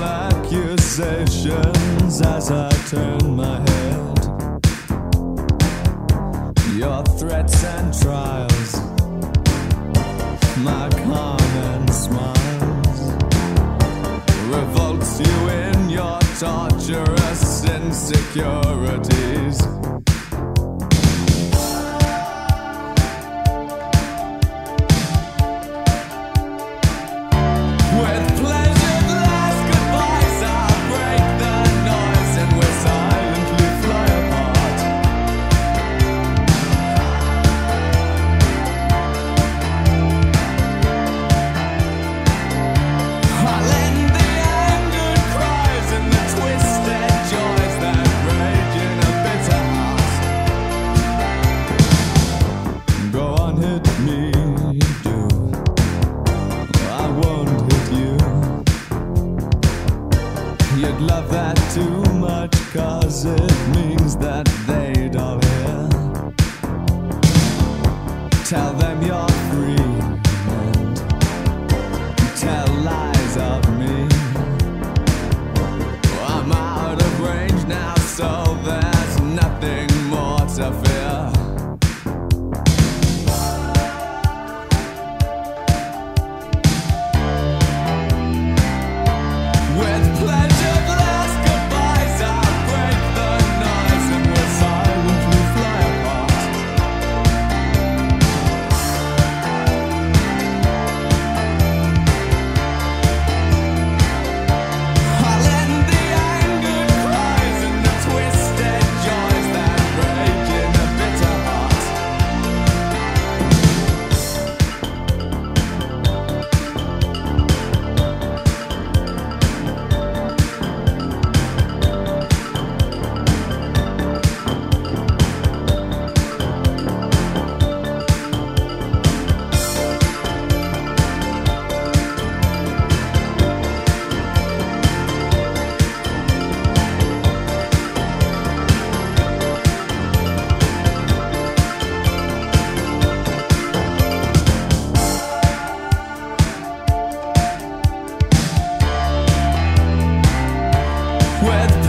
Accusations as I turn my head. Your threats and trials, my calm and smiles, revolts you in your torturous insecurities. You'd love that too much, cause it means that they'd all hear. Tell them you're free and tell lies of me. I'm out of range now, so there's nothing more to fear. With pleasured With